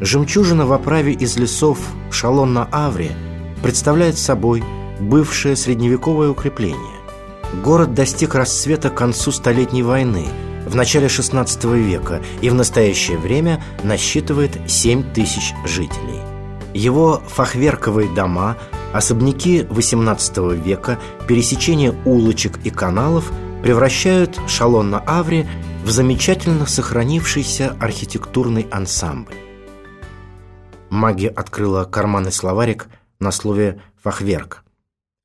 Жемчужина в оправе из лесов Шалон на Авре представляет собой бывшее средневековое укрепление. Город достиг расцвета к концу Столетней войны в начале XVI века и в настоящее время насчитывает 7 тысяч жителей. Его фахверковые дома, особняки XVIII века, пересечение улочек и каналов превращают Шалон на Авре в замечательно сохранившийся архитектурный ансамбль. Маги открыла карманный словарик на слове «фахверк»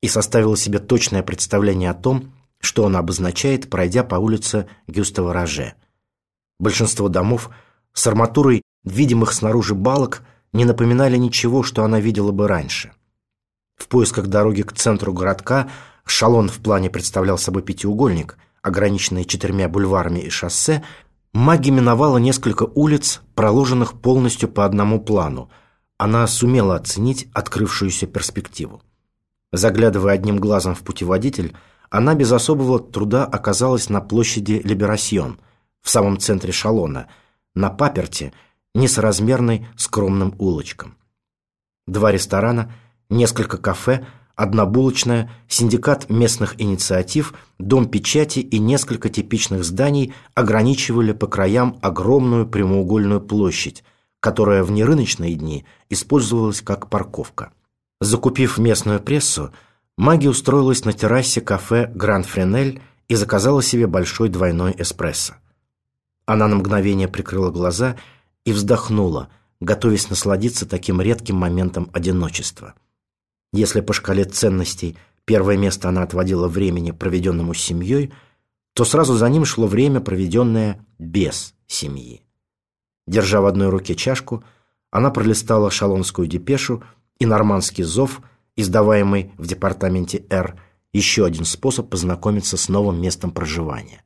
и составила себе точное представление о том, что он обозначает, пройдя по улице Гюстава Роже. Большинство домов с арматурой видимых снаружи балок не напоминали ничего, что она видела бы раньше. В поисках дороги к центру городка Шалон в плане представлял собой пятиугольник, ограниченный четырьмя бульварами и шоссе, Маги миновала несколько улиц, проложенных полностью по одному плану. Она сумела оценить открывшуюся перспективу. Заглядывая одним глазом в путеводитель, она без особого труда оказалась на площади Либерасьон, в самом центре Шалона, на паперте, несоразмерной скромным улочкам. Два ресторана, несколько кафе – одна булочная, синдикат местных инициатив, дом печати и несколько типичных зданий ограничивали по краям огромную прямоугольную площадь, которая в нерыночные дни использовалась как парковка. Закупив местную прессу, Маги устроилась на террасе кафе «Гранд Френель» и заказала себе большой двойной эспрессо. Она на мгновение прикрыла глаза и вздохнула, готовясь насладиться таким редким моментом одиночества – если по шкале ценностей первое место она отводила времени, проведенному с семьей, то сразу за ним шло время, проведенное без семьи. Держа в одной руке чашку, она пролистала шалонскую депешу и нормандский зов, издаваемый в департаменте «Р», еще один способ познакомиться с новым местом проживания.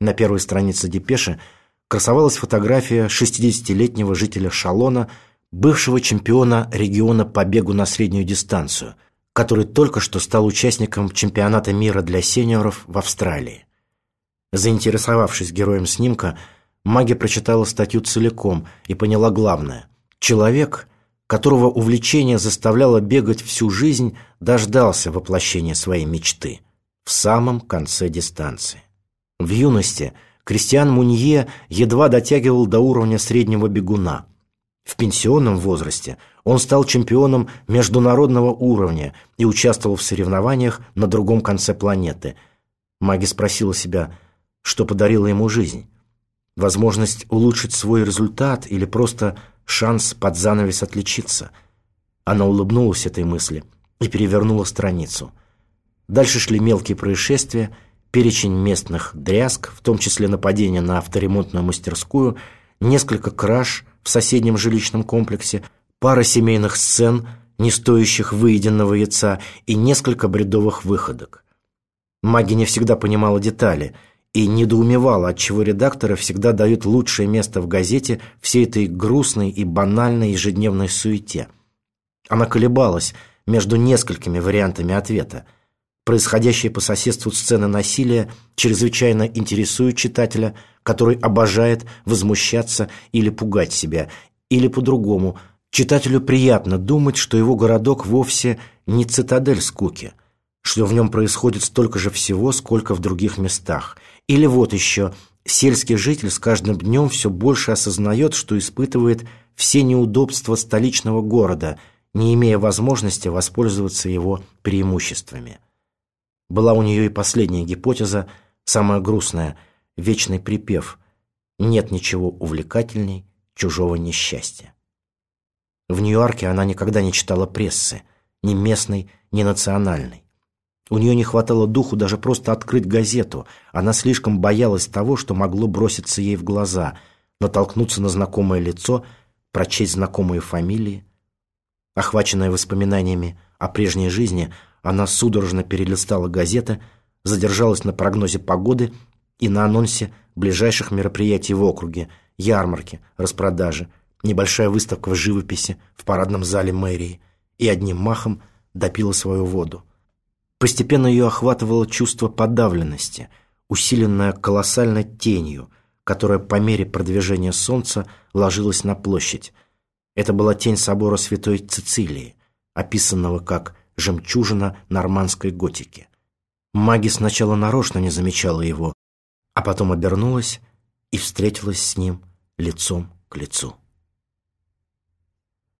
На первой странице депеши красовалась фотография 60-летнего жителя Шалона – бывшего чемпиона региона по бегу на среднюю дистанцию, который только что стал участником чемпионата мира для сеньоров в Австралии. Заинтересовавшись героем снимка, Маги прочитала статью целиком и поняла главное. Человек, которого увлечение заставляло бегать всю жизнь, дождался воплощения своей мечты в самом конце дистанции. В юности Кристиан Мунье едва дотягивал до уровня среднего бегуна – в пенсионном возрасте он стал чемпионом международного уровня и участвовал в соревнованиях на другом конце планеты. Маги спросила себя, что подарило ему жизнь. Возможность улучшить свой результат или просто шанс под занавес отличиться. Она улыбнулась этой мысли и перевернула страницу. Дальше шли мелкие происшествия, перечень местных дрязг, в том числе нападение на авторемонтную мастерскую, несколько краж – в соседнем жилищном комплексе, пара семейных сцен, не стоящих выеденного яйца, и несколько бредовых выходок. Маги не всегда понимала детали и недоумевала, отчего редакторы всегда дают лучшее место в газете всей этой грустной и банальной ежедневной суете. Она колебалась между несколькими вариантами ответа. Происходящие по соседству сцены насилия чрезвычайно интересуют читателя – который обожает возмущаться или пугать себя, или по-другому. Читателю приятно думать, что его городок вовсе не цитадель скуки, что в нем происходит столько же всего, сколько в других местах. Или вот еще, сельский житель с каждым днем все больше осознает, что испытывает все неудобства столичного города, не имея возможности воспользоваться его преимуществами. Была у нее и последняя гипотеза, самая грустная – вечный припев «Нет ничего увлекательней чужого несчастья». В Нью-Йорке она никогда не читала прессы, ни местной, ни национальной. У нее не хватало духу даже просто открыть газету. Она слишком боялась того, что могло броситься ей в глаза, натолкнуться на знакомое лицо, прочесть знакомые фамилии. Охваченная воспоминаниями о прежней жизни, она судорожно перелистала газеты, задержалась на прогнозе погоды и на анонсе ближайших мероприятий в округе, ярмарки, распродажи, небольшая выставка в живописи в парадном зале мэрии и одним махом допила свою воду. Постепенно ее охватывало чувство подавленности, усиленное колоссальной тенью, которая по мере продвижения солнца ложилась на площадь. Это была тень собора святой Цицилии, описанного как «жемчужина нормандской готики». Маги сначала нарочно не замечала его, а потом обернулась и встретилась с ним лицом к лицу.